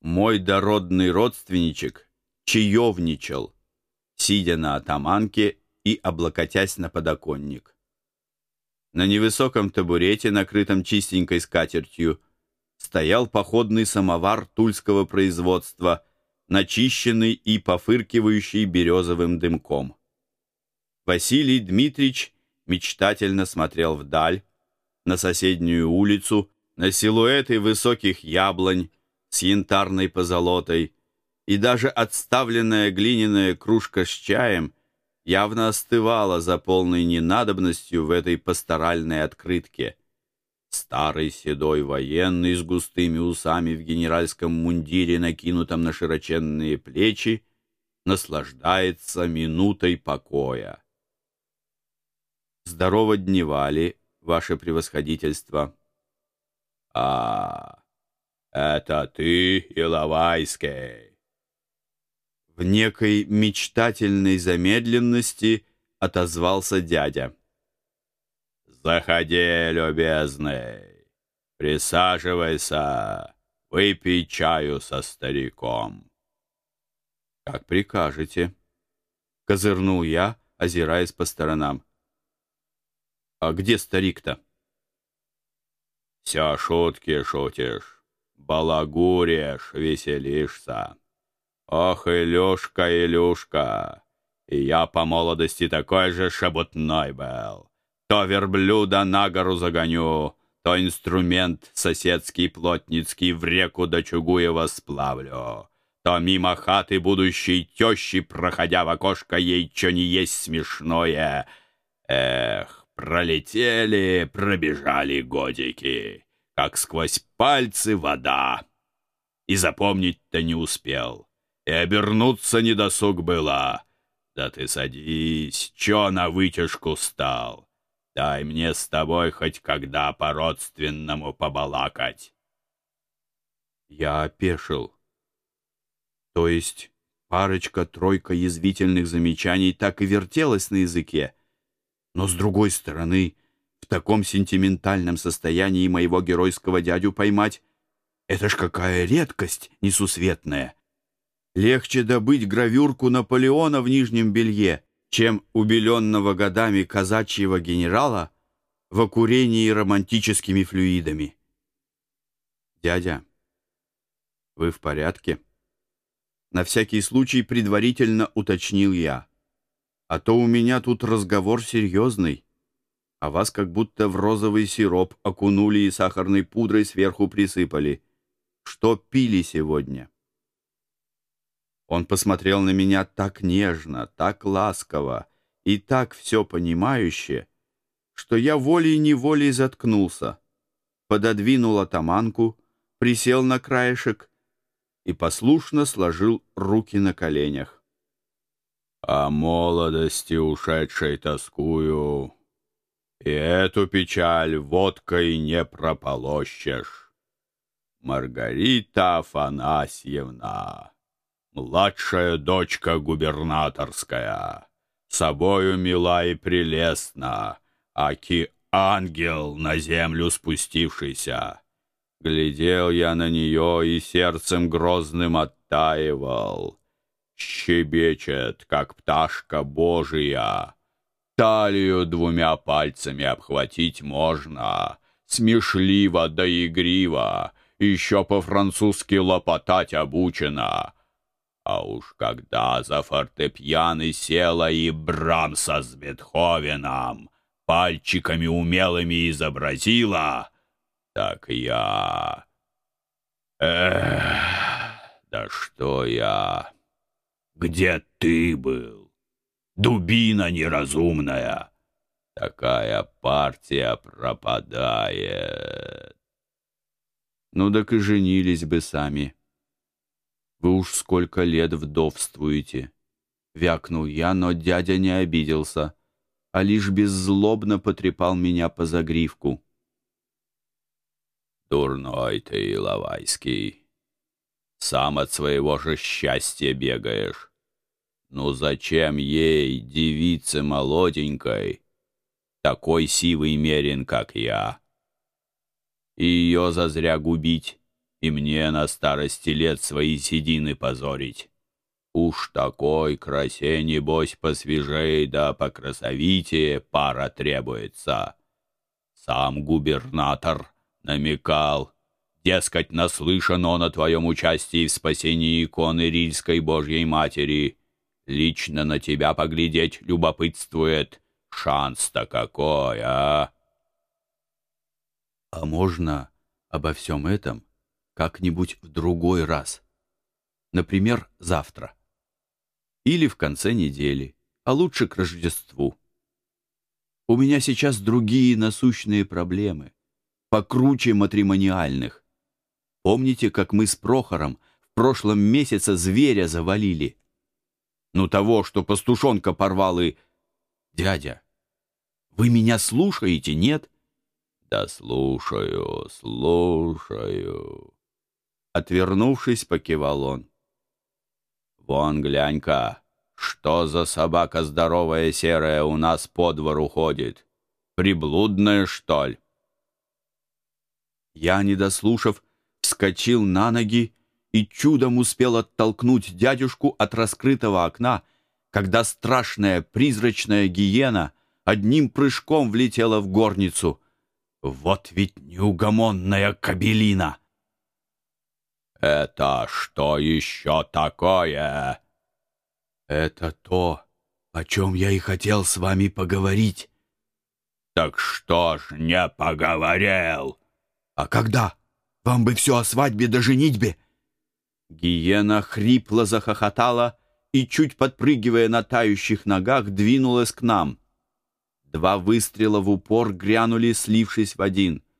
мой дородный родственничек чаевничал, сидя на атаманке и облокотясь на подоконник. На невысоком табурете, накрытом чистенькой скатертью, стоял походный самовар тульского производства, начищенный и пофыркивающий березовым дымком. Василий Дмитрич мечтательно смотрел вдаль, на соседнюю улицу, на силуэты высоких яблонь с янтарной позолотой, и даже отставленная глиняная кружка с чаем явно остывала за полной ненадобностью в этой пасторальной открытке. Старый седой военный с густыми усами в генеральском мундире, накинутом на широченные плечи, наслаждается минутой покоя. Здорово дневали, ваше превосходительство. А, это ты, Иловайский. В некой мечтательной замедленности отозвался дядя. Заходи, любезный, присаживайся, выпей чаю со стариком. Как прикажете, козырнул я, озираясь по сторонам. А где старик-то? Все шутки шутишь, балагуришь, веселишься. Ох, Илюшка, Илюшка, и я по молодости такой же шебутной был. То верблюда на гору загоню, то инструмент соседский плотницкий в реку до Чугуева сплавлю, то мимо хаты будущей тещи, проходя в окошко, ей что не есть смешное. Эх, пролетели, пробежали годики, как сквозь пальцы вода. И запомнить-то не успел, и обернуться недосуг было. Да ты садись, чё на вытяжку стал? Дай мне с тобой хоть когда по-родственному побалакать. Я опешил. То есть парочка-тройка язвительных замечаний так и вертелась на языке. Но с другой стороны, в таком сентиментальном состоянии моего геройского дядю поймать — это ж какая редкость несусветная. Легче добыть гравюрку Наполеона в нижнем белье, чем убеленного годами казачьего генерала в окурении романтическими флюидами. «Дядя, вы в порядке?» На всякий случай предварительно уточнил я. «А то у меня тут разговор серьезный, а вас как будто в розовый сироп окунули и сахарной пудрой сверху присыпали. Что пили сегодня?» Он посмотрел на меня так нежно, так ласково и так все понимающе, что я волей-неволей заткнулся, пододвинул атаманку, присел на краешек и послушно сложил руки на коленях. «О молодости ушедшей тоскую, и эту печаль водкой не прополощешь. Маргарита Афанасьевна!» младшая дочка губернаторская, собою мила и прелестна, аки ангел на землю спустившийся. Глядел я на нее и сердцем грозным оттаивал. Щебечет, как пташка божия. Талию двумя пальцами обхватить можно, смешливо да игриво, еще по-французски лопотать обучена — а уж когда за фортепьяно села и Брамса с Бетховеном пальчиками умелыми изобразила, так я... Эх, да что я... Где ты был? Дубина неразумная. Такая партия пропадает. Ну так и женились бы сами. Вы уж сколько лет вдовствуете!» Вякнул я, но дядя не обиделся, а лишь беззлобно потрепал меня по загривку. «Дурной ты, Иловайский! Сам от своего же счастья бегаешь. Ну зачем ей, девице молоденькой, такой сивый мерин, как я? И ее зазря губить?» и мне на старости лет свои седины позорить. Уж такой красе, небось, посвежей да покрасовитее пара требуется. Сам губернатор намекал, дескать, наслышан он о твоем участии в спасении иконы Рильской Божьей Матери. Лично на тебя поглядеть любопытствует. Шанс-то какой, а? А можно обо всем этом как-нибудь в другой раз? Например, завтра или в конце недели, а лучше к Рождеству. У меня сейчас другие насущные проблемы, покруче матримониальных. Помните, как мы с Прохором в прошлом месяце зверя завалили? Ну, того, что пастушонка порвал и... Дядя, вы меня слушаете, нет? Да слушаю, слушаю. Отвернувшись, покивал он. Вон, глянь-ка, что за собака здоровая серая у нас по двору ходит? Приблудная, что ли? Я, не дослушав, вскочил на ноги и чудом успел оттолкнуть дядюшку от раскрытого окна, когда страшная призрачная гиена одним прыжком влетела в горницу. Вот ведь неугомонная кабелина! «Это что еще такое?» «Это то, о чем я и хотел с вами поговорить». «Так что ж не поговорил?» «А когда? Вам бы все о свадьбе да женитьбе!» Гиена хрипло захохотала и, чуть подпрыгивая на тающих ногах, двинулась к нам. Два выстрела в упор грянули, слившись в один —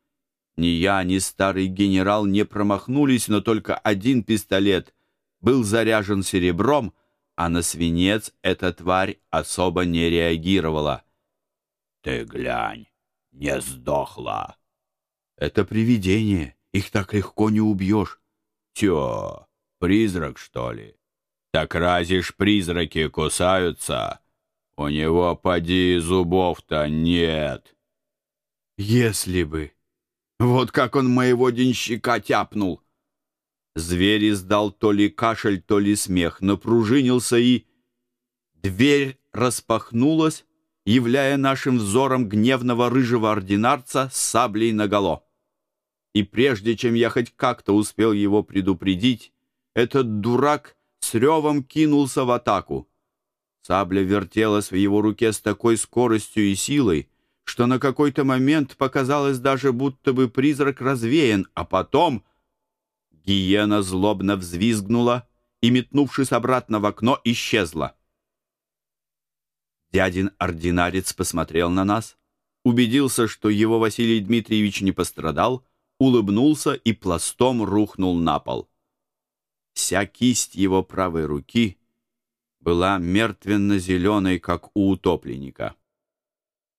ни я, ни старый генерал не промахнулись, но только один пистолет был заряжен серебром, а на свинец эта тварь особо не реагировала. «Ты глянь, не сдохла!» «Это привидение, их так легко не убьешь». «Тё, призрак, что ли? Так разве ж призраки кусаются? У него, поди, зубов-то нет». «Если бы...» Вот как он моего денщика тяпнул. Зверь издал то ли кашель, то ли смех, напружинился и... Дверь распахнулась, являя нашим взором гневного рыжего ординарца с саблей наголо. И прежде чем я хоть как-то успел его предупредить, этот дурак с ревом кинулся в атаку. Сабля вертелась в его руке с такой скоростью и силой, что на какой-то момент показалось даже, будто бы призрак развеян, а потом гиена злобно взвизгнула и, метнувшись обратно в окно, исчезла. Дядин ординарец посмотрел на нас, убедился, что его Василий Дмитриевич не пострадал, улыбнулся и пластом рухнул на пол. Вся кисть его правой руки была мертвенно-зеленой, как у утопленника.